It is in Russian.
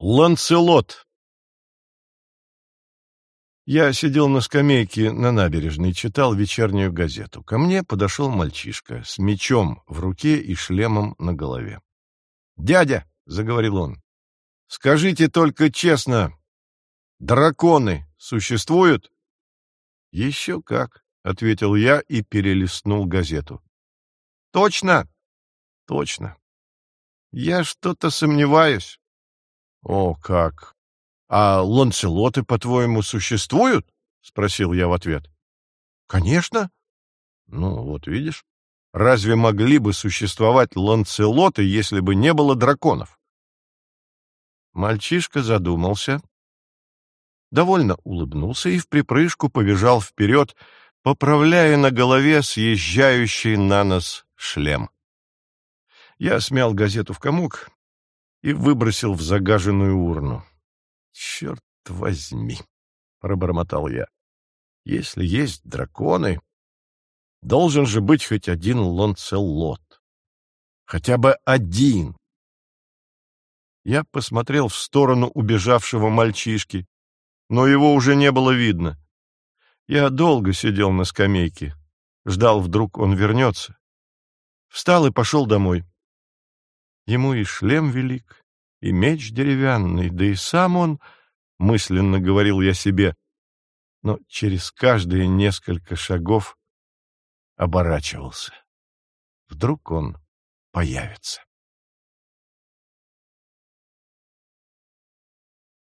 Ланцелот Я сидел на скамейке на набережной, читал вечернюю газету. Ко мне подошел мальчишка с мечом в руке и шлемом на голове. «Дядя!» — заговорил он. «Скажите только честно, драконы существуют?» «Еще как», — ответил я и перелистнул газету. «Точно?» «Точно. Я что-то сомневаюсь». «О, как! А ланцелоты, по-твоему, существуют?» — спросил я в ответ. «Конечно». «Ну, вот видишь, разве могли бы существовать ланцелоты, если бы не было драконов?» Мальчишка задумался, довольно улыбнулся и в припрыжку побежал вперед, поправляя на голове съезжающий на нос шлем. Я смял газету в комок и выбросил в загаженную урну. «Черт возьми!» — пробормотал я. «Если есть драконы, должен же быть хоть один ланцелот. Хотя бы один!» Я посмотрел в сторону убежавшего мальчишки, но его уже не было видно. Я долго сидел на скамейке, ждал, вдруг он вернется. Встал и пошел домой. Ему и шлем велик, и меч деревянный, да и сам он, мысленно говорил я себе, но через каждые несколько шагов оборачивался. Вдруг он появится.